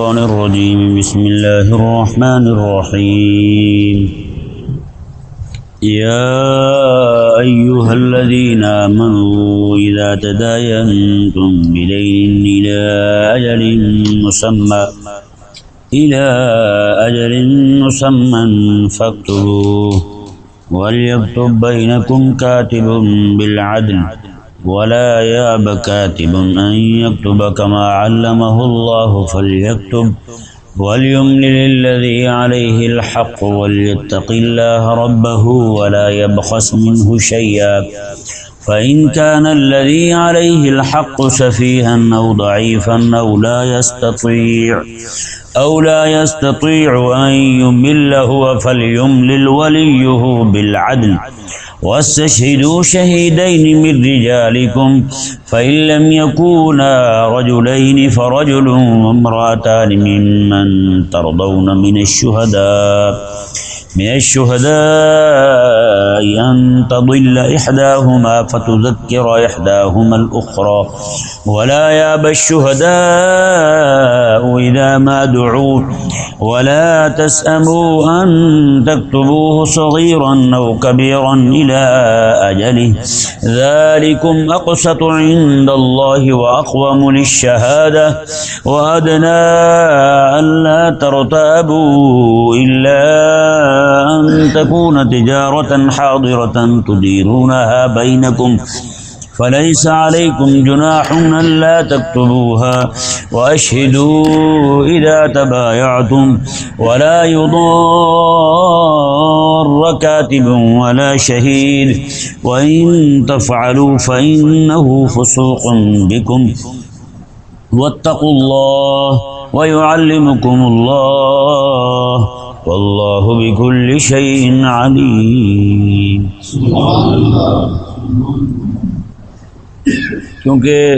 الشيطان الرجيم. بسم الله الرحمن الرحيم. يا أيها الذين آمنوا إذا تداينتم بدين إلى أجل مسمى، إلى أجل مسمى فاكتبوه وليكتب بينكم كاتب بالعدل. ولا ياب كاتب أن يكتب كما علمه الله فليكتب وليملل الذي عليه الحق وليتق الله ربه ولا يبخس منه شيئا فإن كان الذي عليه الحق سفيها أو ضعيفا أو لا يستطيع أو لا يستطيع أن يمل هو فليملل وليه بالعدل واستشهدوا شهيدين من رجالكم فإن لم يكونا رجلين فرجل وامرأتان ممن ترضون من الشهداء. من الشهداء أن تضل إحداهما فتذكر إحداهما الأخرى. ولا ياب الشهداء إذا ما دعوا. ولا تسأموا أن تكتبوه صغيرا أو كبيرا إلى أجله. ذلكم أقسط عند الله وأقوم للشهادة. وأدنى أن لا ترتابوا إلا أن تكون تجارة حاضرة تديرونها بينكم فليس عليكم جناح ألا تكتبوها وأشهدوا إذا تبايعتم ولا يضار كاتب ولا شهيد وإن تفعلوا فإنه فسوق بكم واتقوا الله ويعلمكم الله واللہ بكل شيء علیم۔ کیونکہ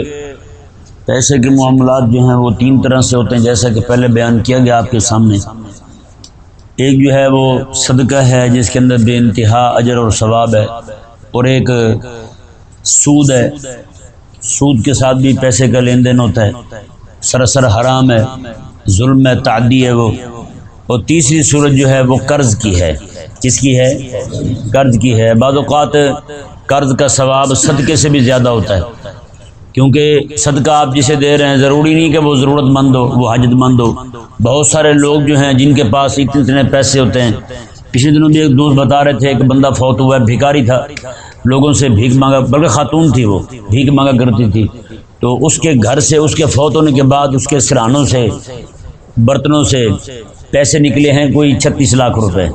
پیسے کے معاملات جو ہیں وہ تین طرح سے ہوتے ہیں، جیسا کہ پہلے بیان کیا گیا آپ کے سامنے۔ ایک جو ہے وہ صدقہ ہے، جس کے اندر بے انتہا اجر اور ثواب ہے، اور ایک سود ہے۔ سود کے ساتھ بھی پیسے کا لین دین ہوتا ہے۔ سراسر حرام ہے، ظلم ہے، تعدی ہے وہ۔ اور تیسری صورت جو ہے وہ قرض کی ہے۔ کس کی ہے؟ قرض کی ہے۔ بعض اوقات قرض کا ثواب صدقے سے بھی زیادہ ہوتا ہے۔ کیونکہ صدقہ آپ جسے دے رہے ہیں، ضروری نہیں کہ وہ ضرورت مند ہو، وہ حاجت مند ہو۔ بہت سارے لوگ جو ہیں، جن کے پاس اتنے اتنے پیسے ہوتے ہیں۔ پچھلے دنوں بھی ایک دوست بتا رہے تھے کہ بندہ فوت ہوا ہے بھکاری تھا۔ لوگوں سے بھیک مانگا، بلکہ خاتون تھی وہ، بھیک مانگا کرتی تھی۔ تو اس کے گھر سے، اس کے فوت ہونے کے بعد، اس کے سرانوں سے، برتنوں سے پیسے نکلے ہیں کوئی چھتیس لاکھ روپے۔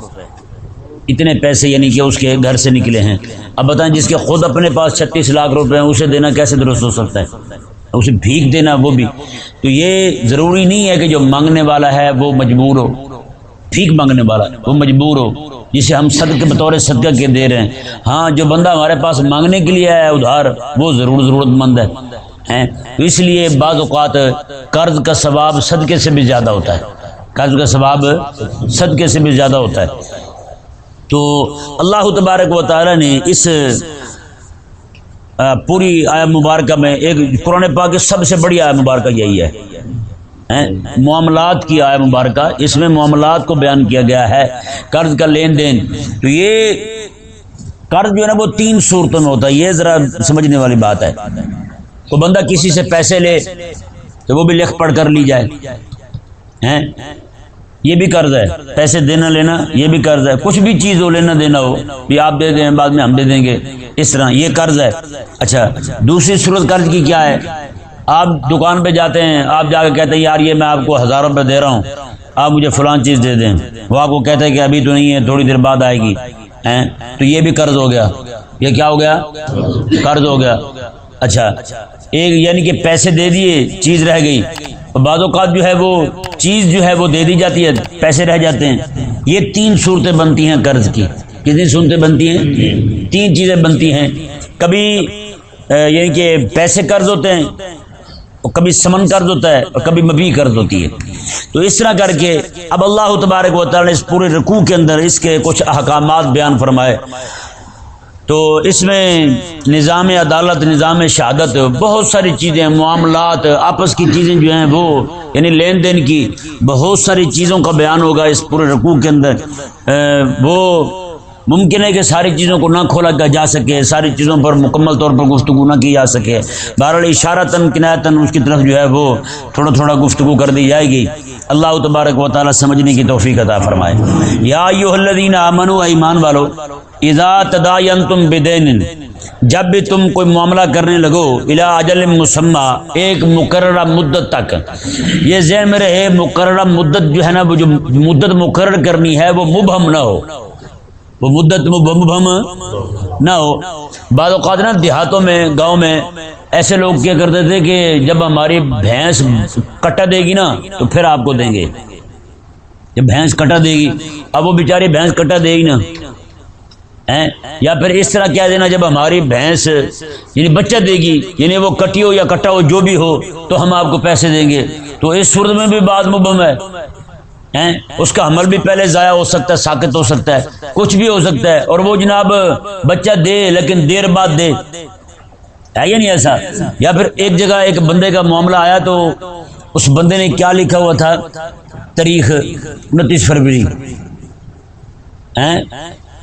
اتنے پیسے یعنی کہ اس کے گھر سے نکلے ہیں۔ اب بتائیں جس کے خود اپنے پاس چھتیس لاکھ روپے ہیں، اسے دینا کیسے درست ہو سکتا ہے؟ اسے بھیک دینا وہ بھی۔ تو یہ ضروری نہیں ہے کہ جو مانگنے والا ہے وہ مجبور ہو۔ بھیک مانگنے والا، وہ مجبور ہو۔ جسے ہم صدقے بطور صدقہ کے دے رہے ہیں۔ ہاں جو بندہ ہمارے پاس مانگنے کے لیے آیا ادھار، وہ ضرور ضرورت مند ہے اس لیے بعض اوقات قرض کا ثواب صدقے سے بھی زیادہ ہوتا ہے۔ قرض کا ثواب صدقے سے بھی زیادہ ہوتا ہے۔ تو اللہ تبارک و تعالی نے اس پوری آیا مبارکہ میں ایک قرآن پاک کی سب سے بڑی آیا مبارکہ یہی ہے۔ معاملات کی آیا مبارکہ، اس میں معاملات کو بیان کیا گیا ہے۔ قرض کا لین دین۔ تو یہ قرض جو ہے نا، وہ تین صورتوں میں ہوتا ہے۔ یہ ذرا سمجھنے والی بات ہے۔ تو بندہ کسی سے پیسے لے، تو وہ بھی لکھ پڑھ کر لی جائے۔ یہ بھی قرض ہے۔ پیسے دینا لینا، یہ بھی قرض ہے۔ کچھ بھی چیز ہو، لینا دینا ہو، بھی آپ دے دیں، بعد میں ہم دے دیں گے۔ اس طرح یہ قرض ہے۔ اچھا دوسری صورت قرض کی کیا ہے؟ آپ دکان پہ جاتے ہیں، آپ جا کے کہتے ہیں، یار یہ میں آپ کو ہزار روپے دے رہا ہوں، آپ مجھے فلان چیز دے دیں۔ وہ آپ کو کہتے ہیں کہ ابھی تو نہیں ہے، تھوڑی دیر بعد آئے گی۔ تو یہ بھی قرض ہو گیا۔ یہ کیا ہو گیا؟ قرض ہو گیا۔ اچھا ایک یعنی کہ پیسے دے دیے، چیز رہ گئی۔ بعض اوقات جو ہے وہ چیز جو ہے وہ دے دی جاتی ہے، پیسے رہ جاتے ہیں۔ یہ تین صورتیں بنتی ہیں قرض کی۔ کتنی صورتیں بنتی ہیں؟ تین چیزیں بنتی ہیں۔ کبھی یعنی کہ پیسے قرض ہوتے ہیں اور کبھی سمن قرض ہوتا ہے اور کبھی مبی قرض ہوتی ہے۔ تو اس طرح کر کے اب اللہ تبارک و تعالی نے اس پورے رکوع کے اندر اس کے کچھ احکامات بیان فرمائے۔ تو اس میں نظام عدالت، نظام شہادت، بہت ساری چیزیں، معاملات، آپس کی چیزیں جو ہیں وہ یعنی لین دین کی بہت ساری چیزوں کا بیان ہوگا اس پورے رقوع کے اندر۔ وہ ممکن ہے کہ ساری چیزوں کو نہ کھولا جا سکے، ساری چیزوں پر مکمل طور پر گفتگو نہ کی جا سکے۔ بہرحال اشارہ تن کنایتن اس کی طرف جو ہے وہ تھوڑا تھوڑا گفتگو کر دی جائے گی۔ اللہ تبارک و تعالیٰ سمجھنے کی توفیق عطا فرمائے۔ یا یو الذین آمنوا ایمان والو اذا تداینتم بدین جب بھی تم کوئی معاملہ کرنے لگو الا اجل مسمہ، ایک مقررہ مدت تک۔ یہ ذہن میں رہے، مقررہ مدت جو ہے نا، وہ جو مدت مقرر کرنی ہے، وہ مبہم نہ ہو۔ وہ مدت مبہم نہ ہو۔ بعض اوقات نا، دیہاتوں میں، گاؤں میں ایسے لوگ کیا کرتے تھے کہ جب ہماری بھینس کٹا دے گی نا، تو پھر آپ کو دیں گے۔ جب بھینس کٹا دے گی، اب وہ بیچاری بھینس کٹا دے گی نا۔ یا پھر اس طرح کیا دینا جب ہماری بھینس یعنی بچہ دے گی یعنی وہ کٹی ہو یا کٹا ہو، جو بھی ہو، تو ہم آپ کو پیسے دیں گے۔ تو اس صورت میں بھی بعض مبم ہے۔ اس کا حمل بھی پہلے ضائع ہو سکتا ہے، ساکت ہو سکتا ہے۔ کچھ بھی ہو سکتا ہے۔ اور وہ جناب بچہ دے، لیکن دیر بعد دے۔ ہے یا نہیں ایسا؟ یا پھر ایک جگہ ایک بندے کا معاملہ آیا تو اس بندے نے کیا لکھا ہوا تھا؟ تاریخ انتیس فروری۔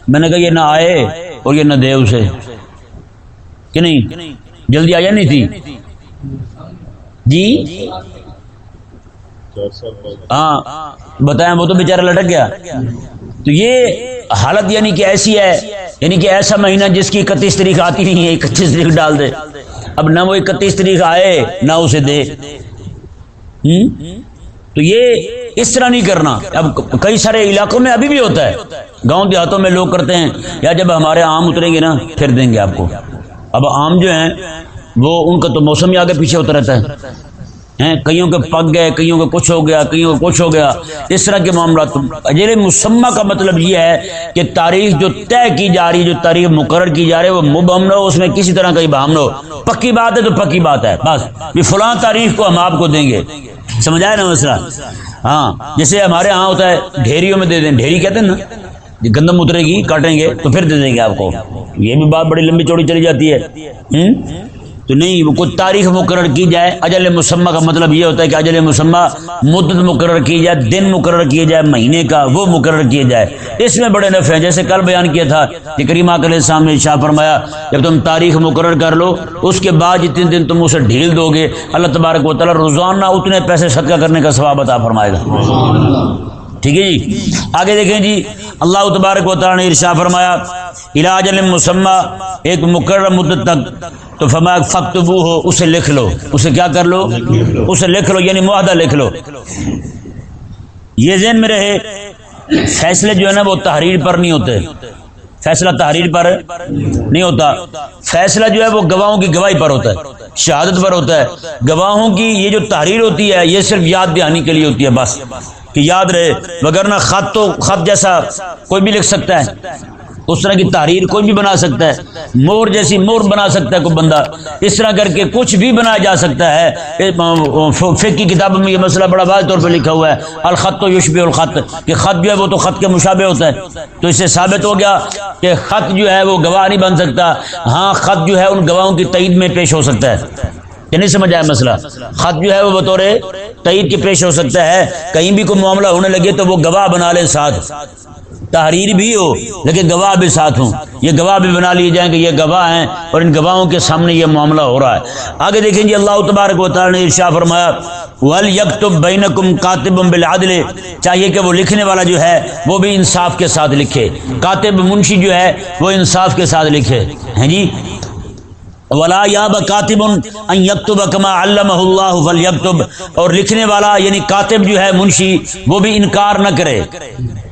میں نے کہا، یہ نہ آئے اور یہ نہ دے اسے۔ کہ نہیں؟ جلدی آیا نہیں تھی؟ جی؟ ہاں بتائیں، وہ تو بیچارہ لٹک گیا۔ تو یہ حالت یعنی کہ ایسی ہے یعنی کہ ایسا مہینہ جس کی اکتیس تاریخ آتی نہیں ہے، اکتیس تاریخ ڈال دے۔ اب نہ وہ اکتیس تاریخ آئے، نہ اسے دے۔ تو یہ اس طرح نہیں کرنا۔ اب کئی سارے علاقوں میں ابھی بھی ہوتا ہے۔ گاؤں دیہاتوں میں لوگ کرتے ہیں۔ یا جب ہمارے آم اتریں گے نا، پھر دیں گے آپ کو۔ اب آم جو ہیں، وہ ان کا تو موسم ہی آگے پیچھے ہوتا رہتا ہے۔ کئیوں کے پک گئے، کئیوں کے کچھ ہو گیا، کئیوں کا کچھ ہو گیا۔ اس طرح کے معاملات اجیر مسمہ کا مطلب یہ ہے کہ تاریخ جو طے کی جا رہی، جو تاریخ مقرر کی جا رہی ہے وہ مبہم نہ ہو اس میں کسی طرح کا بہم نہ ہو۔ پکی بات ہے تو پکی بات ہے، بس۔ فلاں تاریخ کو ہم آپ کو دیں گے۔ سمجھائے نا مسئلہ؟ ہاں جیسے ہمارے ہاں ہوتا ہے، ڈھیریوں میں دے دیں، ڈھیری کہتے ہیں نا جی گندم اترے گی، کاٹیں گے تو پھر دے دیں گے آپ کو۔ یہ بھی بات بڑی لمبی چوڑی چلی جاتی ہے۔ تو نہیں، وہ کوئی تاریخ مقرر کی جائے۔ اجل مسمہ کا مطلب یہ ہوتا ہے کہ اجل مسمہ مدت مقرر کی جائے، دن مقرر کیے جائے، مہینے کا وہ مقرر کیے جائے۔ اس میں بڑے نفع ہیں۔ جیسے کل بیان کیا تھا کہ کریمہ کل سامنے شاہ فرمایا، جب تم تاریخ مقرر کر لو، اس کے بعد جتنے دن تم اسے ڈھیل دو گے، اللہ تبارک و تعالیٰ روزانہ اتنے پیسے صدقہ کرنے کا ثواب عطا فرمائے گا۔ ٹھیک ہے جی؟ آگے دیکھیں جی اللہ تبارک و تعالیٰ نے ارشا فرمایا، علاج مسمہ، ایک مقرر مدت تک، تو فرمایا فختبو ہو اسے لکھ لو۔ اسے کیا کر لو؟ اسے لکھ لو یعنی معاہدہ لکھ لو۔ یہ ذہن میں رہے، فیصلے جو ہے نا، وہ تحریر پر نہیں ہوتے۔ فیصلہ تحریر پر نہیں ہوتا۔ فیصلہ جو ہے، وہ گواہوں کی گواہی پر ہوتا ہے۔ شہادت پر ہوتا ہے۔ گواہوں کی یہ جو تحریر ہوتی ہے، یہ صرف یاد دہانی کے لیے ہوتی ہے، بس۔ کہ یاد رہے وغیرہ خط تو خط جیسا کوئی بھی لکھ سکتا ہے، اس طرح کی تحریر کوئی بھی بنا سکتا ہے، مور جیسی مور بنا سکتا ہے کوئی بندہ، اس طرح کر کے کچھ بھی بنایا جا سکتا ہے فک کی کتابوں میں یہ مسئلہ بڑا واضح طور پہ لکھا ہوا ہے، الخط تو یوشبی الخط، کہ خط جو ہے وہ تو خط کے مشابہ ہوتا ہے، تو اس سے ثابت ہو گیا کہ خط جو ہے وہ گواہ نہیں بن سکتا ہاں خط جو ہے ان گواہوں کی تعید میں پیش ہو سکتا ہے، کہ نہیں سمجھ آیا مسئلہ؟ خط جو ہے وہ بطور تعید کے پیش ہو سکتا ہے، کہیں بھی کوئی معاملہ ہونے لگے تو وہ گواہ بنا لے ساتھ۔ تحریر بھی ہو، لیکن گواہ بھی ساتھ ہوں۔ یہ گواہ بھی بنا لیے جائیں کہ یہ گواہ ہیں اور ان گواہوں کے سامنے یہ معاملہ ہو رہا ہے۔ آگے دیکھیں جی اللہ تبارک و تعالی نے ارشا فرمایا ول یکتب بینکم کاتب بالعدل چاہیے کہ وہ لکھنے والا جو ہے، وہ بھی انصاف کے ساتھ لکھے۔ کاتب منشی جو ہے، وہ انصاف کے ساتھ لکھے۔ ہیں جی؟ ولا یا کاتب یکتب کما علمہ اللہ فلیکتب۔ اور لکھنے والا یعنی کاتب جو ہے، منشی، وہ بھی انکار نہ کرے۔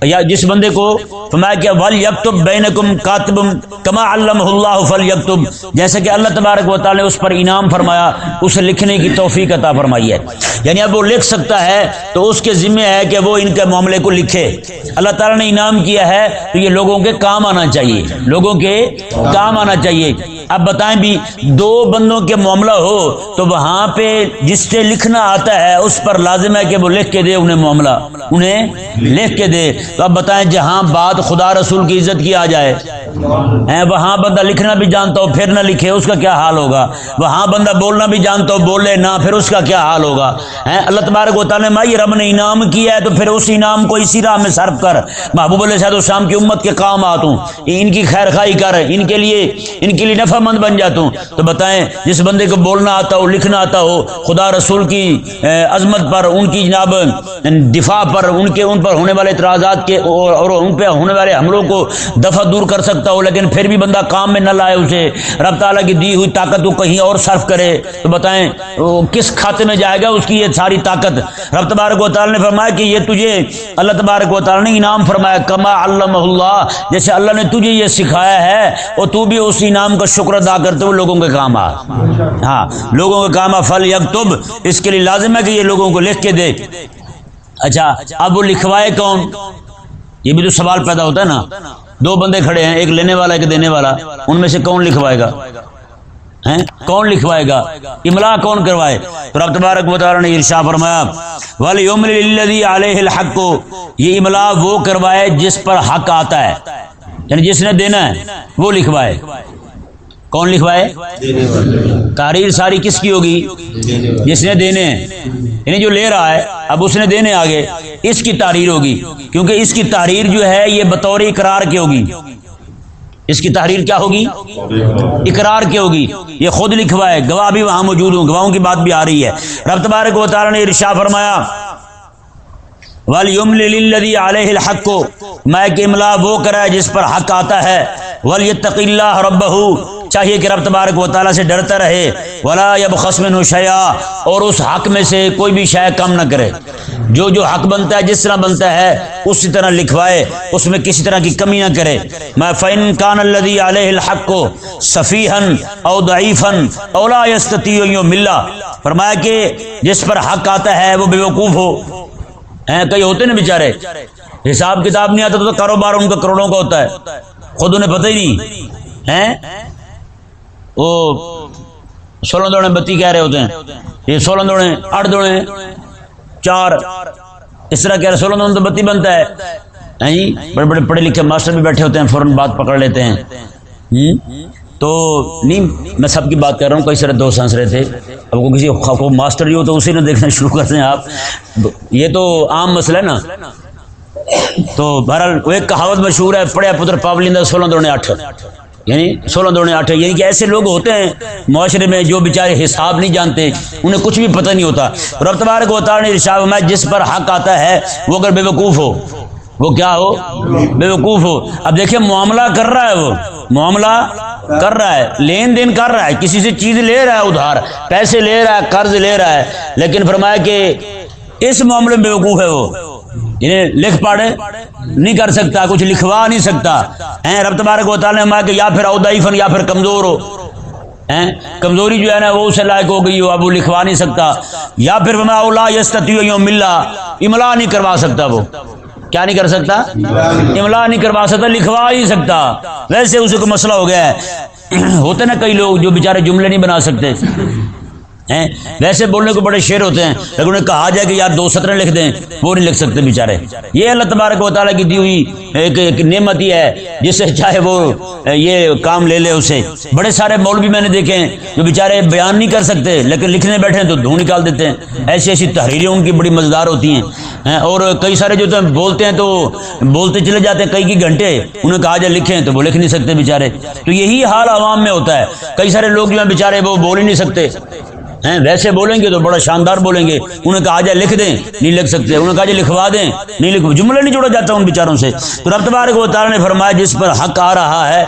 یا جس بندے کو فرمایا کہ ول یکتب بینکم کاتب کما علمہ اللہ فلیکتب۔ جیسے کہ اللہ تبارک و تعالی نے اس پر انعام فرمایا اسے لکھنے کی توفیق عطا فرمائی ہے۔ یعنی اب وہ لکھ سکتا ہے تو اس کے ذمہ ہے کہ وہ ان کے معاملے کو لکھے۔ اللہ تعالی نے انعام کیا ہے تو یہ لوگوں کے کام آنا چاہیے۔ لوگوں کے کام آنا چاہیے۔ اب بتائیں بھی دو بندوں کے معاملہ ہو تو وہاں پہ جس سے لکھنا آتا ہے اس پر لازم ہے کہ وہ لکھ کے دے انہیں معاملہ، انہیں لکھ کے دے۔ تو اب بتائیں جہاں بات خدا رسول کی عزت کی آ جائے۔ وہاں بندہ لکھنا بھی جانتا ہو پھر نہ لکھے، اس کا کیا حال ہوگا؟ وہاں بندہ بولنا بھی جانتا ہو، بولے نہ، پھر اس کا کیا حال ہوگا؟ اللہ تبارک و تعالیٰ نے رب نے انعام کیا ہے تو پھر اس انعام کو اسی راہ میں صرف کر۔ محبوب علیہ صاحب السلام کی امت کے کام آتا ہوں ان کی خیر خائی کر، ان کے لیے، ان کے لیے نفع مند بن جاتا ہوں تو بتائیں، جس بندے کو بولنا آتا ہو، لکھنا آتا ہو، خدا رسول کی عظمت پر، ان کی جناب، دفاع پر، ان کے، ان پر ہونے والے اعتراضات کے، اور ان پہ ہونے والے حملوں کو دفع دور کر سکتا ہو، لیکن پھر بھی بندہ کام میں نہ لائے اسے۔ رب تعالیٰ کی دی ہوئی طاقت کو کہیں اور صرف کرے۔ تو بتائیں کس کھاتے میں جائے گا اس کی یہ ساری طاقت؟ رب تبارک و تعالیٰ نے فرمایا کہ یہ تجھے، اللہ تبارک و تعالیٰ نے انعام فرمایا، کما اللہ، جیسے اللہ نے تجھے یہ سکھایا ہے، اور تو بھی اس انعام کا شکر شکر ادا کرتے ہوئے لوگوں کے کام آ۔ ہاں لوگوں کے کام آ، فل یکتب۔ اس کے لیے لازم ہے کہ یہ لوگوں کو لکھ کے دے۔ اچھا اب وہ لکھوائے کون؟ یہ بھی تو سوال پیدا ہوتا ہے نا۔ دو بندے کھڑے ہیں، ایک لینے والا، ایک دینے والا۔ ان میں سے کون لکھوائے گا؟ کون لکھوائے گا؟ املا کون کروائے؟ تو رب تبارک مطالعہ نے ارشا فرمایا ولی علیہ الحق۔ کو یہ املا وہ کروائے جس پر حق آتا ہے۔ یعنی جس نے دینا ہے، وہ لکھوائے۔ کون لکھوائے؟ تحریر ساری کس کی ہوگی؟ جس نے دینے۔ یعنی جو لے رہا ہے اب اس نے دینے آگے۔ اس کی تحریر ہوگی۔ کیونکہ اس کی تحریر جو ہے یہ بطور اقرار کی ہوگی۔ اس کی تحریر کیا ہوگی؟ اقرار کی ہوگی۔ یہ خود لکھوائے۔ گواہ بھی وہاں موجود ہوں۔ گواہوں کی بات بھی آ رہی ہے۔ رب تبارک و تعالی نے ارشا فرمایا ولی علیہ الحق۔ کو میں کہ املا وہ کرا جس پر حق آتا ہے۔ ولی اللہ رب چاہیے کہ رب تبارک و تعالیٰ سے ڈرتا رہے۔ ولا یب خسم شیا اور اس حق میں سے کوئی بھی شے کم نہ کرے۔ جو جو حق بنتا ہے، جس طرح بنتا ہے، اسی طرح لکھوائے۔ اس میں کسی طرح کی کمی نہ کرے۔ میں فین کان الدی علیہ الحق کو صفیحن او ضعیفن اولا یستتی ملا فرمایا کہ جس پر حق آتا ہے، وہ بے وقوف ہو کئی ہوتے نا بیچارے۔ حساب کتاب نہیں آتا تو کاروبار ان کا کروڑوں کا ہوتا ہے۔ خود انہیں پتہ ہی نہیں۔ وہ سولہ دوڑے بتی کہہ رہے ہوتے ہیں۔ یہ سولہ دوڑے آٹھ دوڑے، چار۔ اس طرح کہہ رہے سولہ دوڑے تو بتی بنتا ہے۔ نہیں بڑے بڑے پڑھے لکھے ماسٹر بھی بیٹھے ہوتے ہیں، فوراً بات پکڑ لیتے ہیں۔ تو نہیں میں سب کی بات کر رہا ہوں، کئی سارے دوست ہنس رہے تھے۔ اب کو کسی کو ماسٹر ہی ہو تو اسی نے دیکھنا شروع کرتے ہیں آپ۔ یہ تو عام مسئلہ ہے نا۔ تو بہرحال وہ ایک کہاوت مشہور ہے، پڑھیا پتر پاولندہ سولہ دوڑے آٹھ یعنی سولہ دوڑے آٹھ یعنی کہ ایسے لوگ ہوتے ہیں معاشرے میں جو بیچارے حساب نہیں جانتے، انہیں کچھ بھی پتہ نہیں ہوتا۔ رب تبارک و تعالی نے میں جس پر حق آتا ہے، وہ اگر بے وقوف ہو، وہ کیا ہو؟ بے وقوف ہو۔ اب دیکھیں، معاملہ کر رہا ہے وہ۔ معاملہ کر رہا ہے، لین دین کر رہا ہے۔ کسی سے چیز لے رہا ہے، ادھار، پیسے لے رہا ہے، قرض لے رہا ہے۔ لیکن فرمایا کہ اس معاملے میں بے وقوف ہے وہ۔ انہیں لکھ پاڑے نہیں کر سکتا، کچھ لکھوا نہیں سکتا۔ ہیں، رب تبارک و تعالیٰ نے کہ یا پھر اودائفن یا پھر کمزور ہو۔ کمزوری جو ہے نا وہ اسے لائق ہو گئی ہو، اب وہ لکھوا نہیں سکتا۔ یا پھر اولا یستتی ملا املا نہیں کروا سکتا وہ۔ کیا نہیں کر سکتا؟ املا نہیں کروا سکتا، لکھوا ہی سکتا۔ ویسے اسے کو مسئلہ ہو گیا ہے۔ ہوتے نا کئی لوگ جو بےچارے جملے نہیں بنا سکتے۔ ہیں؟ ویسے بولنے کو بڑے شعر ہوتے ہیں لیکن انہیں کہا جائے کہ یار دو سطریں لکھ دیں وہ نہیں لکھ سکتے بیچارے۔ یہ اللہ تبارک و تعالیٰ کی دی ہوئی ایک, ایک نعمت ہی ہے جس سے چاہے وہ یہ کام لے لے اسے۔ بڑے سارے مولوی میں نے دیکھے ہیں جو بیچارے بیان نہیں کر سکتے لیکن لکھنے بیٹھے ہیں تو دھو نکال دیتے ہیں۔ ایسی ایسی تحریریں ان کی بڑی مزدار ہوتی ہیں۔ اور کئی سارے جو بولتے ہیں تو بولتے چلے جاتے ہیں کئی کئی گھنٹے۔ انہیں کہا جائے لکھیں تو وہ لکھ نہیں سکتے بیچارے۔ تو یہی حال عوام میں ہوتا ہے۔ کئی سارے لوگ جو ہیں بیچارے وہ بول ہی نہیں سکتے۔ ہیں؟ ویسے بولیں گے تو بڑا شاندار بولیں گے۔ انہیں کہا جائے لکھ دیں۔ نہیں لکھ سکتے۔ انہیں کہا جائے لکھوا دیں۔ نہیں لکھ جملہ نہیں جوڑا جاتا ان بیچاروں سے۔ تو رب تبارک و تعالیٰ نے فرمایا، جس پر حق آ رہا ہے،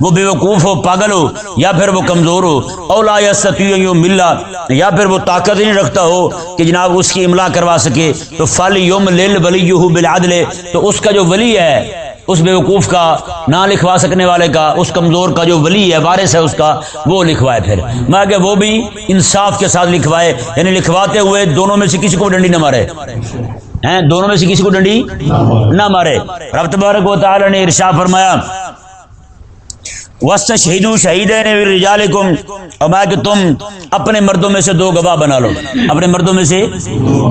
وہ بے وقوف ہو، پاگل ہو، یا پھر وہ کمزور ہو۔ اولا یا ستیو ملا یا پھر وہ طاقت نہیں رکھتا ہو کہ جناب اس کی املا کروا سکے۔ تو فل یوم لل ولی بلادل تو اس کا جو ولی ہے اس بے وقوف کا، نہ لکھوا سکنے والے کا، اس کمزور کا جو ولی ہے، وارث ہے اس کا، وہ لکھوائے پھر۔ میں کہ وہ بھی انصاف کے ساتھ لکھوائے یعنی لکھواتے ہوئے دونوں میں سے کسی کو ڈنڈی نہ مارے۔ ہیں، دونوں میں سے کسی کو ڈنڈی نہ مارے۔ رب تبارک و تعالی نے ارشا فرمایا وسط شہید شہید اور میں کہ تم اپنے مردوں میں سے دو گواہ بنا لو۔ اپنے مردوں میں سے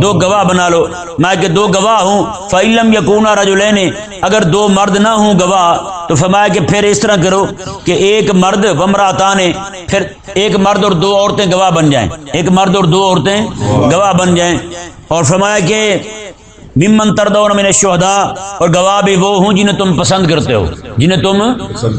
دو گواہ بنا لو۔ میں کہ دو گواہ ہوں فعلم یقون رجولین اگر دو مرد نہ ہوں گواہ، تو فرمایا کہ پھر اس طرح کرو کہ ایک مرد ومرا نے پھر ایک مرد اور دو عورتیں گواہ بن جائیں۔ ایک مرد اور دو عورتیں گواہ بن جائیں۔ اور فرمایا کہ ممن تردون من الشہداء، اور گواہ بھی وہ ہوں جنہیں تم پسند کرتے ہو۔ جنہیں تم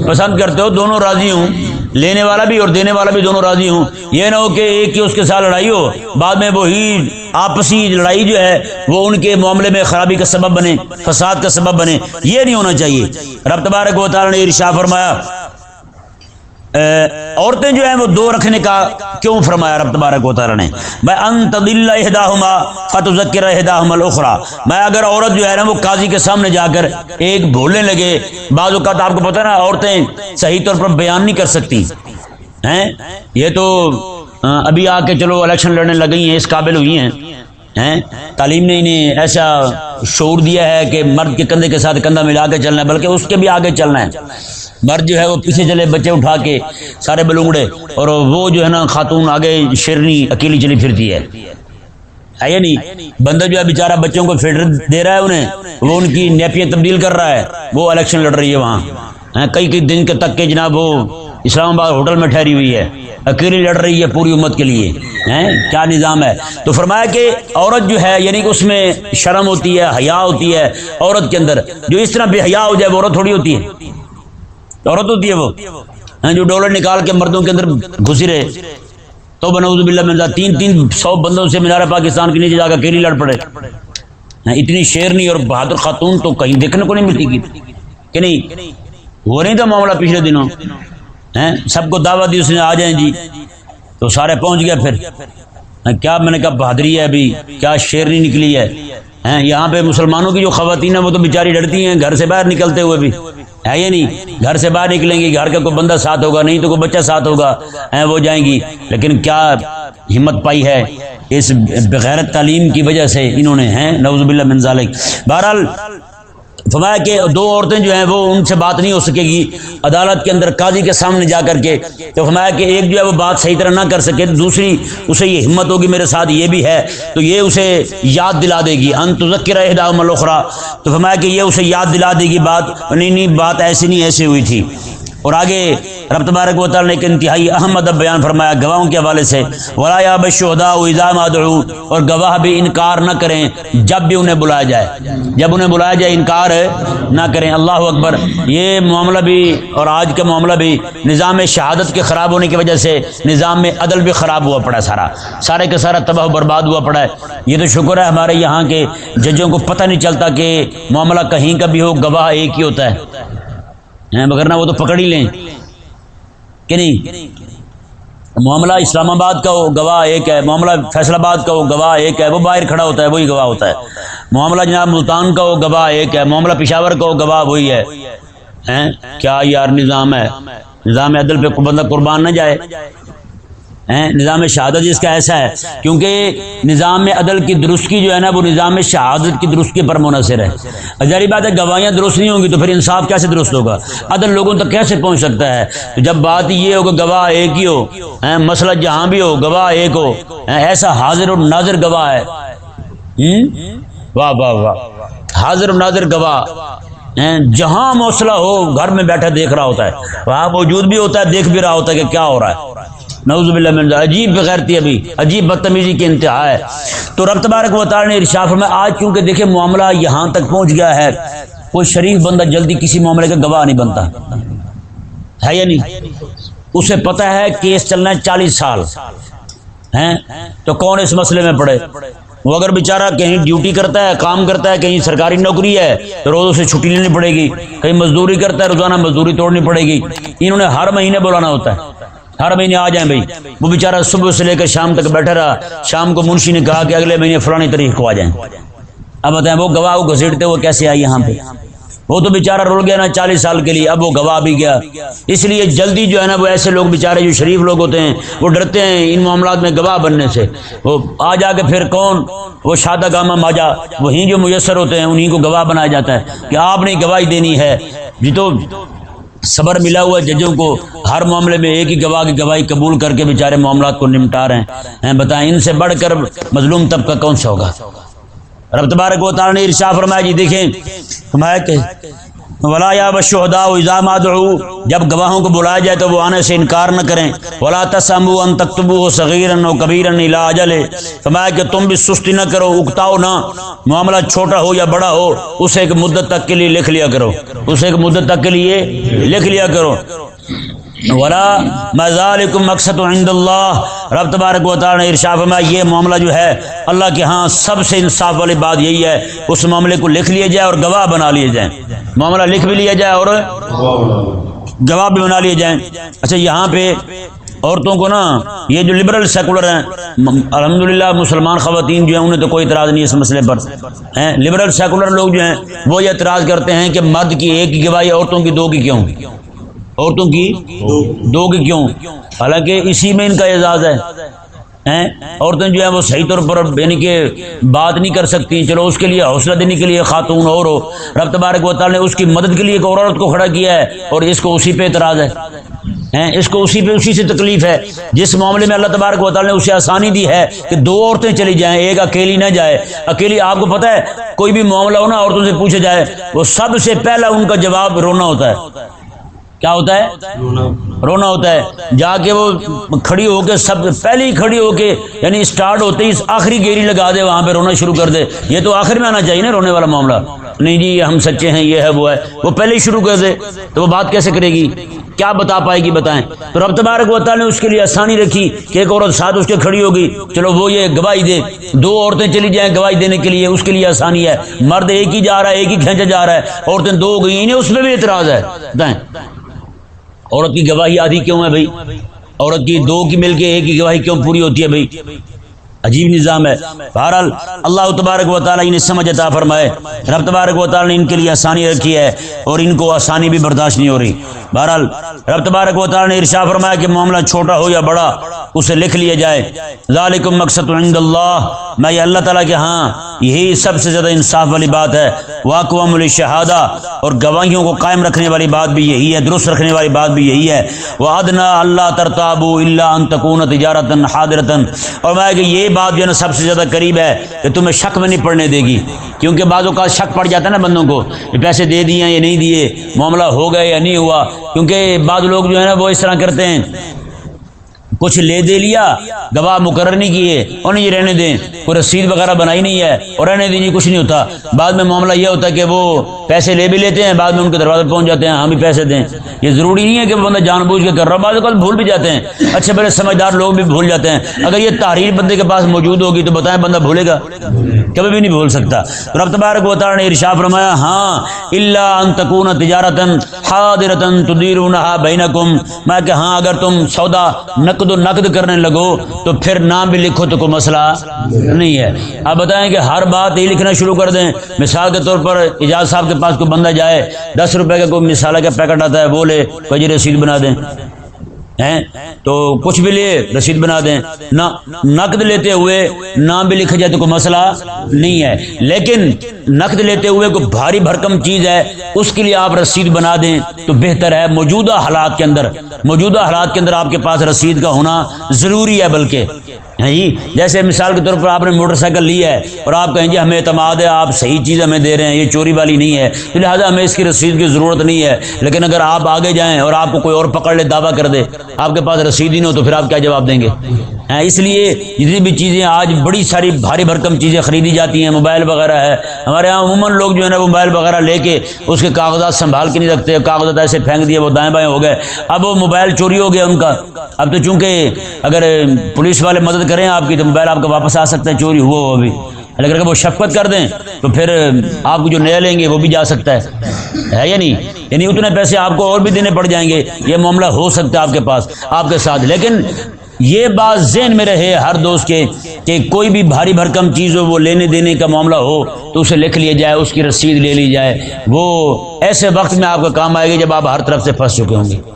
پسند کرتے ہو، دونوں راضی ہوں۔ لینے والا بھی اور دینے والا بھی دونوں راضی ہوں۔ یہ نہ ہو کہ ایک ہی اس کے ساتھ لڑائی ہو، بعد میں وہی آپسی لڑائی جو ہے، وہ ان کے معاملے میں خرابی کا سبب بنے، فساد کا سبب بنے۔ یہ نہیں ہونا چاہیے۔ رب تبارک و تعالی نے ارشاد فرمایا عورتیں جو ہیں وہ دو رکھنے کا کیوں فرمایا رب تبارک و تعالی نے؟ میں انت احداہما فتذکر احداہما الاخرى۔ میں اگر عورت جو ہے نا وہ قاضی کے سامنے جا کر ایک بھولنے لگے، بعض اوقات آپ کو پتہ نا عورتیں صحیح طور پر بیان نہیں کر سکتی۔ ہیں؟ یہ تو ابھی آ کے چلو الیکشن لڑنے لگ گئی ہیں، اس قابل ہوئی ہیں۔ ہیں؟ تعلیم نے انہیں ایسا شعور دیا ہے کہ مرد کے کندھے کے ساتھ کندھا ملا کے چلنا ہے، بلکہ اس کے بھی آگے چلنا ہے۔ مرد جو ہے وہ پیچھے چلے، بچے اٹھا کے سارے بلونگڑے اور وہ جو ہے نا خاتون آگے شیرنی اکیلی چلی پھرتی ہے۔ ہے یا نہیں؟ بندہ جو ہے بیچارہ بچوں کو فیڈر دے رہا ہے انہیں، وہ ان کی نیپیاں تبدیل کر رہا ہے۔ وہ الیکشن لڑ رہی ہے وہاں۔ کئی کئی دن کے تک کے جناب وہ اسلام آباد ہوٹل میں ٹھہری ہوئی ہے۔ اکیلی لڑ رہی ہے پوری امت کے لیے کیا نظام ہے؟ تو فرمایا کہ عورت جو ہے یعنی کہ اس میں شرم ہوتی ہے، حیا ہوتی ہے عورت کے اندر۔ جو اس طرح بے حیا ہو جائے، وہ عورت تھوڑی ہوتی ہے۔ عورت ہوتی ہے وہ۔ جو ڈالر نکال کے مردوں کے اندر گھسی رہے۔ تو بنوز بلّہ ملتا تین تین سو بندوں سے مینار پاکستان کے نیچے جا کر کیری لڑ پڑے۔ اتنی شیرنی اور بہادر خاتون تو کہیں دیکھنے کو نہیں ملتی کہ نہیں؟ وہ نہیں تھا معاملہ پچھلے دنوں۔ ہیں؟ سب کو دعوت دی اس نے آ جائیں جی۔ تو سارے پہنچ گیا پھر۔ کیا میں نے کہا بہادری ہے ابھی۔ کیا شیرنی نکلی ہے؟ یہاں پہ مسلمانوں کی جو خواتین ہیں وہ تو بیچاری ڈرتی ہیں، گھر سے باہر نکلتے ہوئے بھی۔ ہے یا نہیں؟ گھر سے باہر نکلیں گی، گھر کا کوئی بندہ ساتھ ہوگا، نہیں تو کوئی بچہ ساتھ ہوگا۔ وہ جائیں گی۔ لیکن کیا ہمت پائی ہے؟ اس بغیر تعلیم کی وجہ سے انہوں نے، ہیں؟ نوز باللہ من ذالک۔ بہرحال فرمایا کہ دو عورتیں جو ہیں وہ ان سے بات نہیں ہو سکے گی، عدالت کے اندر قاضی کے سامنے جا کر کے۔ تو فرمایا کہ ایک جو ہے وہ بات صحیح طرح نہ کر سکے، دوسری اسے یہ ہمت ہوگی میرے ساتھ یہ بھی ہے، تو یہ اسے یاد دلا دے گی۔ ان ذکر احدا ملخرا تو فرمایا کہ یہ اسے یاد دلا دے گی بات۔ نہیں نہیں، بات ایسی نہیں، ایسی ہوئی تھی۔ اور آگے رب تبارک و تعالی نے ایک انتہائی اہم ادب بیان فرمایا گواہوں کے حوالے سے، ولا یا بشہداء اذا ما اور گواہ بھی انکار نہ کریں جب بھی انہیں بلایا جائے۔ جب انہیں بلایا جائے، انکار نہ کریں۔ اللہ اکبر، یہ معاملہ بھی اور آج کا معاملہ بھی نظام شہادت کے خراب ہونے کی وجہ سے نظام میں عدل بھی خراب ہوا پڑا سارا۔ سارے کا سارا تباہ برباد ہوا پڑا ہے۔ یہ تو شکر ہے ہمارے یہاں کے ججوں کو پتہ نہیں چلتا کہ معاملہ کہیں کا بھی ہو، گواہ ایک ہی ہوتا ہے۔ مگر نہ وہ تو پکڑ ہی لیں۔ کہ نہیں؟ معاملہ اسلام آباد کا ہو گواہ ایک ہے، معاملہ فیصل آباد کا ہو گواہ ایک ہے، وہ باہر کھڑا ہوتا ہے، وہی گواہ ہوتا ہے۔ معاملہ جناب ملتان کا ہو گواہ ایک ہے، معاملہ پشاور کا ہو گواہ وہی ہے۔ کیا یار نظام ہے؟ نظام عدل پہ بندہ قربان نہ جائے۔ نظام شہادت جس کا ایسا ہے، کیونکہ نظام عدل کی درستگی جو ہے نا، وہ نظام شہادت کی درستگی پر منحصر ہے۔ جاری بات ہے، گواہیاں درست نہیں ہوں گی تو پھر انصاف کیسے درست ہوگا؟ عدل لوگوں تک کیسے پہنچ سکتا ہے؟ جب بات یہ ہو کہ گواہ ایک ہی ہو مسئلہ جہاں بھی ہو، گواہ ایک ہو ایسا حاضر اور ناظر گواہ ہے۔ واہ واہ واہ۔ حاضر اور ناظر گواہ۔ جہاں مسئلہ ہو، گھر میں بیٹھا دیکھ رہا ہوتا ہے۔ وہاں موجود بھی ہوتا ہے، دیکھ بھی رہا ہوتا ہے کہ کیا ہو رہا ہے۔ نوز باللہ من عجیب بغیرتی ابھی، عجیب بدتمیزی کی انتہا ہے۔ تو رب تبارک و تعالی نے ارشاد فرمایا، آج کیونکہ دیکھیں معاملہ یہاں تک پہنچ گیا ہے کوئی شریف بندہ جلدی کسی معاملے کا گواہ نہیں بنتا۔ ہے یا نہیں؟ اسے پتہ ہے کیس چلنا ہے چالیس سال۔ ہیں؟ تو کون اس مسئلے میں پڑے؟ وہ اگر بیچارہ کہیں ڈیوٹی کرتا ہے، کام کرتا ہے، کہیں سرکاری نوکری ہے، تو روز اسے چھٹی لینی پڑے گی۔ کہیں مزدوری کرتا ہے، روزانہ مزدوری توڑنی پڑے گی۔ انہوں نے ہر مہینے بلانا ہوتا ہے۔ ہر مہینے آ جائیں بھائی۔ وہ بیچارہ صبح سے لے کر شام تک بیٹھا رہا۔ شام کو منشی نے کہا کہ اگلے مہینے فلانی تاریخ کو آ جائیں۔ اب بتائیں وہ گواہ کو گھسیٹتے وہ کیسے آئی یہاں پہ؟ وہ تو بیچارہ رول گیا نا چالیس سال کے لیے، اب وہ گواہ بھی گیا۔ اس لیے جلدی جو ہے نا وہ ایسے لوگ بیچارے جو شریف لوگ ہوتے ہیں، وہ ڈرتے ہیں ان معاملات میں گواہ بننے سے۔ وہ آ جا کے پھر کون؟ وہ شادہ گامہ ماجا وہیں جو میسر ہوتے ہیں، انہیں کو گواہ بنایا جاتا ہے۔ کہ آپ نے گواہی دینی ہے۔ جی تو صبر ملا ہوا ججوں کو۔ ہر معاملے میں ایک ہی گواہ کی گواہی قبول کر کے بیچارے معاملات کو نمٹا رہے ہیں۔ بتائیں، ان سے بڑھ کر مظلوم طبقہ کون سا ہوگا؟ رب تبارک و تعالی نے ارشا فرمایا جی دیکھیں، فرمایا کہ ولا یا بشہدا اذا دعو جب گواہوں کو بلایا جائے تو وہ آنے سے انکار نہ کریں۔ ولا تسمو ان تکتبو صغیرا و کبیرا الى اجل فرمایا کہ تم بھی سستی نہ کرو، اکتاؤ نہ۔ معاملہ چھوٹا ہو یا بڑا ہو، اسے ایک مدت تک کے لیے لکھ لیا کرو۔ اسے ایک مدت تک کے لیے لکھ لیا کرو۔ ولا مزالکم مقصد عند اللہ رب تبارک و تعالی نے ارشاد فرمایا، یہ معاملہ جو ہے، اللہ کے ہاں سب سے انصاف والی بات یہی ہے، اس معاملے کو لکھ لیا جائے اور گواہ بنا لیے جائیں۔ معاملہ لکھ بھی لیا جائے اور گواہ بھی بنا لیے جائیں۔ اچھا یہاں پہ عورتوں کو نا، یہ جو لبرل سیکولر ہیں، الحمدللہ مسلمان خواتین جو ہیں، انہیں تو کوئی اعتراض نہیں اس مسئلے پر۔ ہیں لبرل سیکولر لوگ جو ہیں، وہ یہ اعتراض کرتے ہیں کہ مرد کی ایک کی گواہی عورتوں کی، دو کی کیوں؟ عورتوں کی؟ دو۔ کی کیوں؟ حالانکہ اسی میں ان کا اعزاز ہے۔ عورتیں جو ہیں وہ صحیح طور پر یعنی کہ بات نہیں کر سکتی۔ چلو اس کے لیے حوصلہ دینے کے لیے خاتون اور ہو۔ رب تبارک و تعالیٰ نے اس کی مدد کے لیے ایک اور عورت کو کھڑا کیا ہے اور اس کو اسی پہ اعتراض ہے۔ اس کو اسی پہ اسی سے تکلیف ہے۔ جس معاملے میں اللہ تبارک و تعالیٰ نے اسے آسانی دی ہے کہ دو عورتیں چلی جائیں ایک اکیلی نہ جائے۔ اکیلی آپ کو پتہ ہے کوئی بھی معاملہ ہو نا عورتوں سے پوچھا جائے وہ سب سے پہلا ان کا جواب رونا ہوتا ہے۔ کیا ہوتا ہے؟ رونا۔ ہوتا ہے۔ جا کے وہ کھڑی ہو کے سب پہلے ہی کھڑی ہو کے یعنی اسٹارٹ ہوتے ہی آخری گیری لگا دے وہاں پہ رونا شروع کر دے۔ یہ تو آخر میں آنا چاہیے نا رونے والا معاملہ۔ نہیں جی ہم سچے ہیں یہ ہے وہ ہے۔ وہ پہلے ہی شروع کر دے تو وہ بات کیسے کرے گی؟ کیا بتا پائے گی بتائیں؟ تو رب تبارک و تعالیٰ نے اس کے لیے آسانی رکھی کہ ایک عورت ساتھ اس کے کھڑی ہوگی۔ چلو وہ یہ گواہی دے۔ دو عورتیں چلی جائیں گواہی دینے کے لیے اس کے لیے آسانی ہے۔ مرد ایک ہی جا رہا ہے ایک ہی کھینچا جا رہا ہے۔ عورتیں دو ہو گئی انہیں اس میں بھی اعتراض ہے۔ بتائیں۔ عورت کی گواہی آدھی کیوں ہے بھائی؟ عورت کی دو کی مل کے ایک کی گواہی کیوں پوری ہوتی ہے بھائی؟ عجیب نظام ہے۔ بہرحال اللہ تبارک و تعالیٰ انہیں سمجھ عطا فرمائے۔ رب تبارک و تعالیٰ نے ان کے لیے آسانی رکھی ہے اور ان کو آسانی بھی برداشت نہیں ہو رہی۔ بہرحال رب تبارک و تعالیٰ نے ارشا فرمایا کہ معاملہ چھوٹا ہو یا بڑا اسے لکھ لیا جائے۔ ذالکم مقصد عند اللہ۔ میں یہ اللہ تعالیٰ کے ہاں یہی سب سے زیادہ انصاف والی بات ہے۔ واقوام الشہادہ اور گواہیوں کو قائم رکھنے والی بات بھی یہی ہے، درست رکھنے والی بات بھی یہی ہے۔ وہ ادنا اللہ ترتاب اللہ انتقون تجارت حاضرتن اور میں کہ یہ بات جو ہے نا سب سے زیادہ قریب ہے کہ تمہیں شک میں نہیں پڑنے دے گی۔ کیونکہ بعض اوقات شک پڑ جاتا ہے نا بندوں کو کہ پیسے دے دیے یا نہیں دیے، معاملہ ہو گیا یا نہیں ہوا۔ کیونکہ بعض لوگ جو ہے نا وہ اس طرح کرتے ہیں۔ کچھ لے دے لیا، گواہ مقرر نہیں کیے، اور نہیں جی رہنے دیں، کوئی رسید وغیرہ بنائی نہیں ہے، اور رہنے دیجیے کچھ نہیں ہوتا۔ بعد میں معاملہ یہ ہوتا ہے کہ وہ پیسے لے بھی لیتے ہیں، بعد میں ان کے دروازے پہنچ جاتے ہیں ہم بھی پیسے دیں۔ یہ ضروری نہیں ہے کہ وہ بندہ جان بوجھ کے کر رہا، بعض اوقات بھول بھی جاتے ہیں۔ اچھے بڑے سمجھدار لوگ بھی بھول جاتے ہیں۔ اگر یہ تحریر بندے کے پاس موجود ہوگی تو بتائیں بندہ بھولے گا؟ کبھی بھی نہیں بھول سکتا۔ رب تبارک و تعالی نے ارشاد فرمایا ہاں الا ان تکون تجارتا حاضرتا تدیرونها بینکم۔ میں کہ ہاں اگر تم سودا نقد و نقد کرنے لگو تو پھر نام بھی لکھو تو کوئی مسئلہ نہیں ہے۔ اب بتائیں کہ ہر بات یہ لکھنا شروع کر دیں۔ مثال کے طور پر اجاز صاحب کے پاس کوئی بندہ جائے، دس روپے کا کوئی مثال کا پیکٹ آتا ہے، وہ لے، کوئی جی رسید بنا دیں۔ ہیں؟ تو کچھ بھی لے رسید بنا دیں۔ نہ، نقد لیتے ہوئے نام بھی لکھا جائے تو کوئی مسئلہ نہیں ہے۔ لیکن نقد لیتے ہوئے کوئی بھاری بھرکم چیز ہے، اس کے لیے آپ رسید بنا دیں تو بہتر ہے۔ موجودہ حالات کے اندر، موجودہ حالات کے اندر آپ کے پاس رسید کا ہونا ضروری ہے، بلکہ جی؟ جیسے مثال کے طور پر آپ نے موٹر سائیکل لی ہے اور آپ کہیں گے ہمیں اعتماد ہے، آپ صحیح چیز ہمیں دے رہے ہیں، یہ چوری والی نہیں ہے۔ لہٰذا ہمیں اس کی رسید کی ضرورت نہیں ہے۔ لیکن اگر آپ آگے جائیں اور آپ کو کوئی اور پکڑ لے، دعویٰ کر دے آپ کے پاس رسید ہی نہیں ہو تو پھر آپ کیا جواب دیں گے؟ اس لیے جتنی بھی چیزیں آج بڑی ساری بھاری بھرکم چیزیں خریدی جاتی ہیں، موبائل وغیرہ ہے، ہمارے یہاں عموماً لوگ جو ہے نا، موبائل وغیرہ لے کے اس کے کاغذات سنبھال کے نہیں رکھتے، کاغذات ایسے پھینک دیے، وہ دائیں بائیں ہو گئے۔ اب وہ موبائل چوری ہو گیا ان کا۔ اب تو چونکہ اگر پولیس والے مدد کریں آپ کی، تو موبائل آپ کا واپس آ سکتا ہے، چوری ہوا وہ بھی۔ لیکن اگر وہ شفقت کر دیں تو پھر آپ کو جو نیا لیں گے وہ بھی جا سکتا ہے۔ ہے یا نہیں؟ یعنی اتنے پیسے آپ کو اور بھی دینے پڑ جائیں گے، یہ معاملہ ہو سکتا ہے آپ کے پاس، آپ کے ساتھ۔ لیکن یہ بات ذہن میں رہے ہر دوست کے کہ کوئی بھی بھاری بھرکم چیز ہو، وہ لینے دینے کا معاملہ ہو، تو اسے لکھ لیا جائے، اس کی رسید لے لی جائے۔ وہ ایسے وقت میں آپ کا کام آئے گا جب آپ ہر طرف سے پھنس چکے ہوں گے۔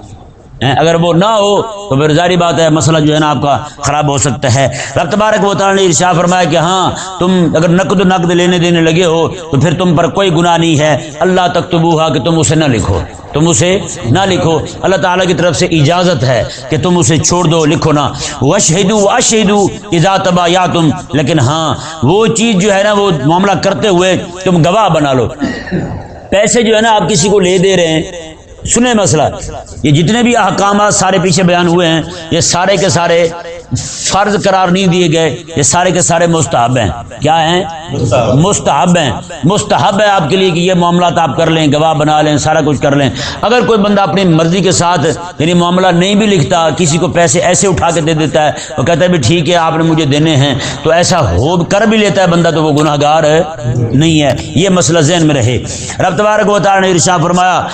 اگر وہ نہ ہو تو پھر ظاہری بات ہے، مسئلہ جو ہے نا آپ کا خراب ہو سکتا ہے۔ رب تبارک و تعالیٰ نے ارشا فرمایا کہ ہاں تم اگر نقد و نقد لینے دینے لگے ہو تو پھر تم پر کوئی گناہ نہیں ہے۔ اللہ تک تو کہ تم اسے نہ لکھو۔ تم اسے نہ لکھو۔ اللہ تعالیٰ کی طرف سے اجازت ہے کہ تم اسے چھوڑ دو، لکھو نا وشہدو وشہدو اذا تبا یا تم لیکن ہاں وہ چیز جو ہے نا، وہ معاملہ کرتے ہوئے تم گواہ بنا لو۔ پیسے جو ہے نا، آپ کسی کو لے دے رہے ہیں۔ سنیں مسئلہ۔ یہ جتنے بھی احکامات سارے پیچھے بیان ہوئے ہیں، یہ سارے کے سارے فرض قرار نہیں دیے گئے، یہ سارے کے سارے مستحب ہیں۔ کیا ہیں؟ مستحب ہیں۔ مستحب ہے آپ کے لیے کہ یہ معاملات آپ کر لیں، گواہ بنا لیں، سارا کچھ کر لیں۔ اگر کوئی بندہ اپنی مرضی کے ساتھ یعنی معاملہ نہیں بھی لکھتا، کسی کو پیسے ایسے اٹھا کے دے دیتا ہے وہ کہتا ہے بھی ٹھیک ہے، آپ نے مجھے دینے ہیں، تو ایسا ہو کر بھی لیتا ہے بندہ تو وہ گناہ گار نہیں ہے۔ یہ مسئلہ ذہن میں رہے۔ رب تبارک و تعالی نے ارشاد فرمایا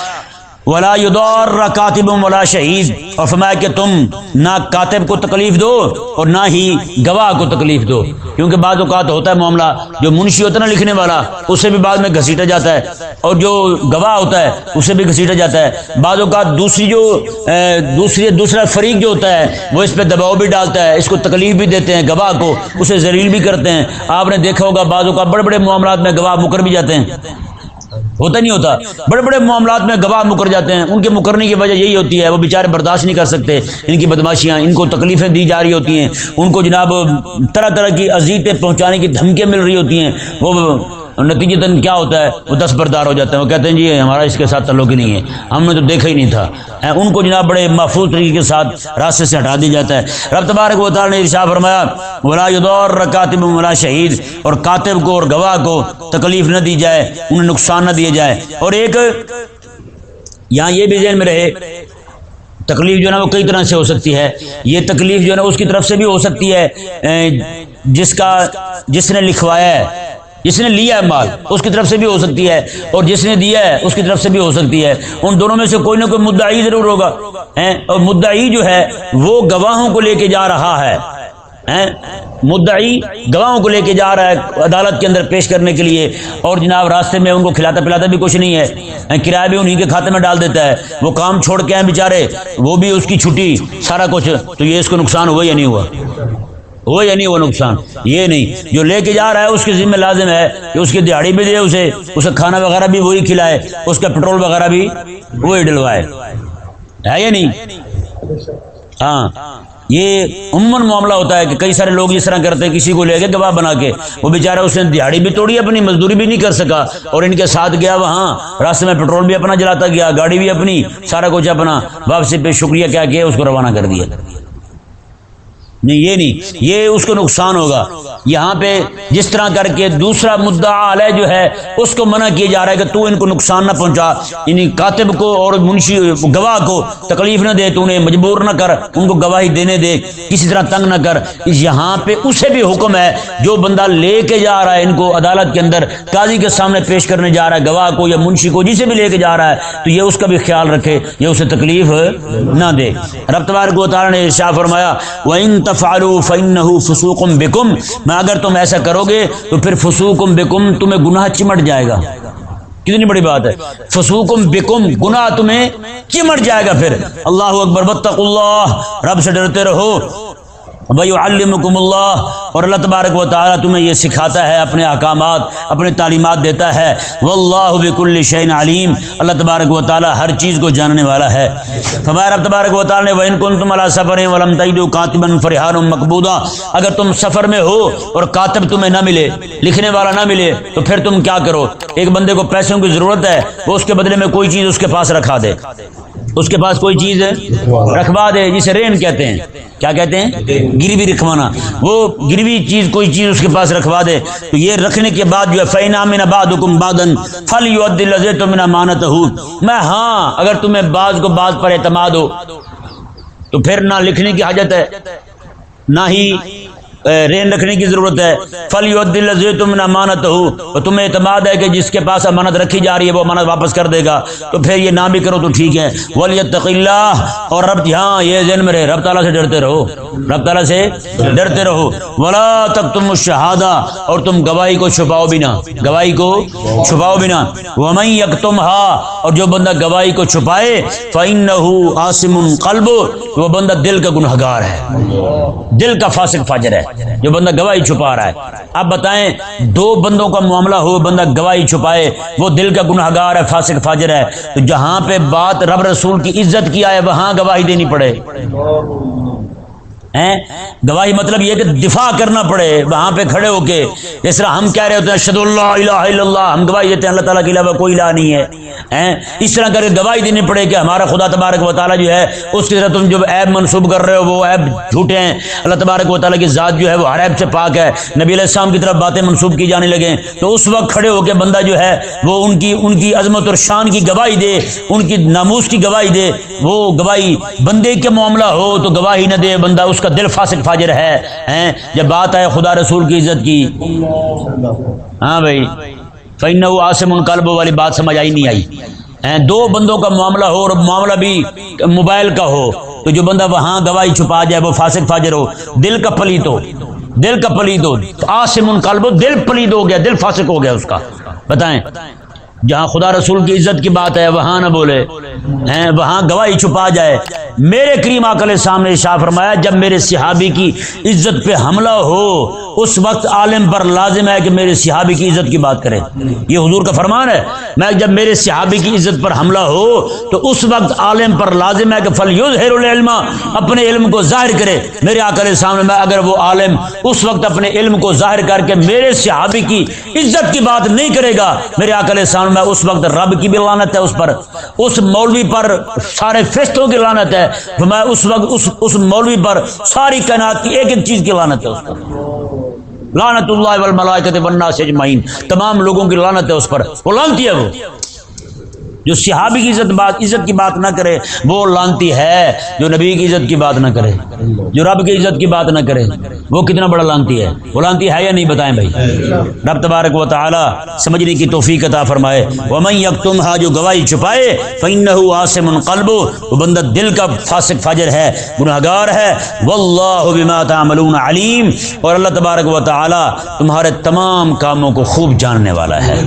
ولا یدور کاتب ولا شہید اور فرمایا کہ تم نہ کاتب کو تکلیف دو اور نہ ہی گواہ کو تکلیف دو۔ کیونکہ بعض اوقات ہوتا ہے معاملہ، جو منشی ہوتا ہے نا لکھنے والا، اسے بھی بعد میں گھسیٹا جاتا ہے۔ اور جو گواہ ہوتا ہے، اسے بھی گھسیٹا جاتا ہے۔ بعض اوقات دوسری جو دوسری، دوسرا فریق جو ہوتا ہے، وہ اس پہ دباؤ بھی ڈالتا ہے، اس کو تکلیف بھی دیتے ہیں، گواہ کو، اسے ذلیل بھی کرتے ہیں۔ آپ نے دیکھا ہوگا، بعض اوقات بڑے بڑے معاملات میں گواہ مکر بھی جاتے ہیں۔ ہوتا نہیں ہوتا۔ بڑے بڑے معاملات میں گواہ مکر جاتے ہیں۔ ان کے مکرنے کی وجہ یہی ہوتی ہے، وہ بیچارے برداشت نہیں کر سکتے۔ ان کی بدماشیاں، ان کو تکلیفیں دی جا رہی ہوتی ہیں۔ ان کو جناب طرح طرح کی عزیتیں پہنچانے کی دھمکیاں مل رہی ہوتی ہیں۔ وہ نتیجے کیا ہوتا ہے؟ وہ دس بردار ہو جاتے ہیں۔ وہ کہتے ہیں جی ہمارا اس کے ساتھ تعلق ہی نہیں ہے۔ ہم نے تو دیکھا ہی نہیں تھا۔ ان کو جناب بڑے محفوظ طریقے کے ساتھ راستے سے ہٹا دیا جاتا ہے۔ رب تبارک و تعالی نے ارشاد فرمایا، ولا یدور کاتب ولا شہید۔ اور کاتب کو اور گواہ کو تکلیف نہ دی جائے، انہیں نقصان نہ دیا جائے۔ اور ایک یہاں یہ بھی ذہن میں رہے، تکلیف جو ہے نا وہ کئی طرح سے ہو سکتی ہے۔ یہ تکلیف جو ہے نا اس کی طرف سے بھی ہو سکتی ہے۔ جس کا، جس نے لکھوایا ہے جس نے لیا ہے مال، اس کی طرف سے بھی ہو سکتی ہے۔ اور جس نے دیا ہے، اس کی طرف سے بھی ہو سکتی ہے۔ ان دونوں میں سے کوئی نہ کوئی مدعی ضرور ہوگا۔ اور مدعی جو ہے، وہ گواہوں کو لے کے جا رہا ہے۔ مدعی گواہوں کو لے کے جا رہا ہے عدالت کے اندر پیش کرنے کے لیے۔ اور جناب، راستے میں ان کو کھلاتا پلاتا بھی کچھ نہیں ہے۔ کرایہ بھی انہیں کے کھاتے میں ڈال دیتا ہے۔ وہ کام چھوڑ کے ہیں بےچارے وہ بھی اس کی چھٹی، سارا کچھ۔ تو یہ اس کو نقصان ہوا یا نہیں ہوا؟ ہو یا نہیں وہ نقصان؟ یہ نہیں۔ جو لے کے جا رہا ہے، اس کے ذمہ لازم ہے کہ اس کی دیہڑی بھی دے اسے اسے کھانا وغیرہ بھی وہی کھلائے، اس کا پیٹرول وغیرہ بھی وہی ڈلوائے۔ ہے یا نہیں؟ ہاں۔ یہ عموماً معاملہ ہوتا ہے کہ کئی سارے لوگ اس طرح کرتے ہیں، کسی کو لے کے گواہ بنا کے، وہ بےچارا اس نے دیہڑی بھی توڑی، اپنی مزدوری بھی نہیں کر سکا، اور ان کے ساتھ گیا وہاں، راستے میں پیٹرول بھی اپنا جلاتا گیا، گاڑی بھی اپنی، سارا کچھ اپنا، واپسی پہ شکریہ کیا کیا اس کو روانہ کر دیا۔ نہیں، یہ نہیں، یہ اس کو نقصان ہوگا۔ یہاں پہ جس طرح کر کے دوسرا مدعا علیہ جو ہے، اس کو منع کیا جا رہا ہے کہ تو ان کو نقصان نہ پہنچا یعنی کاتب کو اور منشی گواہ کو تکلیف نہ دے، تو انہیں مجبور نہ کر، ان کو گواہی دینے دے، کسی طرح تنگ نہ کر۔ یہاں پہ اسے بھی حکم ہے، جو بندہ لے کے جا رہا ہے، ان کو عدالت کے اندر قاضی کے سامنے پیش کرنے جا رہا ہے، گواہ کو یا منشی کو، جسے بھی لے کے جا رہا ہے، تو یہ اس کا بھی خیال رکھے، یہ اسے تکلیف نہ دے۔ رب تبارک کو نے شاہ فرمایا وہ تفعلوا فانه فن فسوکم میں اگر تم ایسا کرو گے تو پھر فسوکم بكم تمہیں گناہ چمٹ جائے گا۔ کتنی بڑی بات ہے۔ فسوکم بکم گناہ تمہیں چمٹ جائے گا پھر۔ اللہ اکبر بتق اللہ، رب سے ڈرتے رہو۔ بھائی علمکم اللہ اور اللہ تبارک و تعالیٰ تمہیں یہ سکھاتا ہے، اپنے احکامات اپنے تعلیمات دیتا ہے۔ واللہ بکل شعین علیم اللہ تبارک و تعالیٰ ہر چیز کو جاننے والا ہے۔ ہمارے رب تبارک و تعالیٰ نے وین کن تم اللہ سفر ولم تعید کاتبن فرحان اگر تم سفر میں ہو اور کاتب تمہیں نہ ملے، لکھنے والا نہ ملے، تو پھر تم کیا کرو؟ ایک بندے کو پیسوں کی ضرورت ہے، وہ اس کے بدلے میں کوئی چیز اس کے پاس رکھا دے۔ اس کے پاس کوئی چیز ہے؟ رکھوا دے، جسے رین کہتے ہیں۔ کیا کہتے ہیں؟ گروی رکھوانا۔ وہ گروی چیز، کوئی چیز اس کے پاس رکھوا دے۔ تو یہ رکھنے کے بعد جو ہے فینا من باد حکم بادن فل یو عدل تو مینا مانت ہوں میں ہاں اگر تمہیں بعض کو بعض پر اعتماد ہو، تو پھر نہ لکھنے کی حاجت ہے، نہ ہی رین رکھنے کی ضرورت ہے۔ فلی تم امانت ہو تمہیں اعتماد ہے کہ جس کے پاس امانت رکھی جا رہی ہے، وہ امانت واپس کر دے گا۔ تو پھر یہ نہ بھی کرو تو ٹھیک ہے۔ ولی اللہ اور رب ہاں یہ ذہن میں رہے۔ رب تعالیٰ سے ڈرتے رہو۔ رب تعالیٰ سے ڈرتے رہو۔ ولا تک تم شہادہ اور تم گواہی کو چھپاؤ بھی نہ۔ گواہی کو چھپاؤ بھی نہ۔ ومن یکتم ہا اور جو بندہ گواہی کو چھپائے، فإنه عاصم قلب وہ بندہ دل کا گنہگار ہے۔ دل کا فاسق فاجر ہے۔ جو بندہ گواہی چھپا رہا ہے۔ اب بتائیں، دو بندوں کا معاملہ ہو، بندہ گواہی چھپائے، وہ دل کا گناہ گار ہے، فاسق، فاجر ہے۔ تو جہاں پہ بات رب رسول کی عزت کی آئے، وہاں گواہی دینی پڑے۔ گواہی مطلب یہ کہ دفاع کرنا پڑے، وہاں پہ کھڑے ہو کے۔ اس طرح ہم کہہ رہے ہوتے ہیں شد اللہ الہ الا اللہ۔ ہم گواہی دیتے ہیں، اللہ تعالیٰ کے علاوہ کوئی الہ نہیں ہے۔ اس طرح کر کے گواہی دینی پڑے کہ ہمارا خدا تبارک و تعالیٰ جو ہے، اس کی طرح تم جو عیب منسوب کر رہے ہو، وہ عیب جھوٹے ہیں۔ اللہ تبارک و تعالیٰ کی ذات جو ہے، وہ ہر عیب سے پاک ہے۔ نبی علیہ السلام کی طرف باتیں منسوب کی جانے لگے۔ تو اس وقت کھڑے ہو کے بندہ جو ہے، وہ ان کی ان کی عظمت اور شان کی گواہی دے، ان کی ناموس کی گواہی دے۔ وہ گواہی بندے کے معاملہ ہو تو گواہی نہ دے، بندہ اس کا کا دل فاسق فاجر ہے جب بات آئے خدا رسول کی عزت کی۔ ہاں بھائی۔ فین آسم ان قلب والی بات سمجھ آئی نہیں آئی۔ دو بندوں کا معاملہ ہو اور معاملہ بھی موبائل کا ہو۔ تو جو بندہ وہاں گواہی چھپا جائے، وہ فاسق فاجر ہو۔ دل کا پلیت ہو۔ دل کا پلید ہو۔ آسم ان قلب دل پلید ہو گیا، دل فاسق ہو گیا اس کا۔ بتائیں۔ جہاں خدا رسول کی عزت کی بات ہے، وہاں نہ بولے۔ ہیں، وہاں گواہی چھپا جائے۔ میرے کریم آکل سامنے شاہ فرمایا، جب میرے صحابی کی عزت پہ حملہ ہو، اس وقت عالم پر لازم ہے کہ میرے صحابی کی عزت کی بات کرے۔ یہ حضور کا فرمان ہے۔ میں جب میرے صحابی کی عزت پر حملہ ہو، تو اس وقت عالم پر لازم ہے کہ فل یوز العلم، اپنے علم کو ظاہر کرے۔ میرے آکل سامنے میں اگر وہ عالم اس وقت اپنے علم کو ظاہر کر کے میرے صحابی کی عزت کی بات نہیں کرے گا، میرے آکل سامنے میں اس وقت رب کی بھی لانت ہے اس پر۔ اس مولوی پر سارے فرشتوں کی لانت ہے۔ تو میں اس وقت اس اس مولوی پر ساری کائنات کی ایک ایک چیز کی لانت ہے اس پر۔ لانت اللہ والملائکت والناس اجمعین۔ تمام لوگوں کی لانت ہے اس پر۔ وہ لانتی ہے وہ۔ جو صحابی کی عزت بات عزت کی بات نہ کرے، وہ لانتی ہے جو نبی کی عزت کی بات نہ کرے، جو رب کی عزت کی بات نہ کرے، وہ کتنا بڑا لانتی ہے؟ وہ لانتی ہے یا نہیں بتائیں بھائی؟ رب تبارک و تعالی سمجھنے کی توفیق عطا فرمائے، ومن یکتم ہا جو گواہی چھپائے فینہ عاصم قلب وہ بندہ دل کا فاسق فاجر ہے گنہگار ہے واللہ بما تعملون علیم اور اللہ تبارک و تعالی تمہارے تمام کاموں کو خوب جاننے والا ہے۔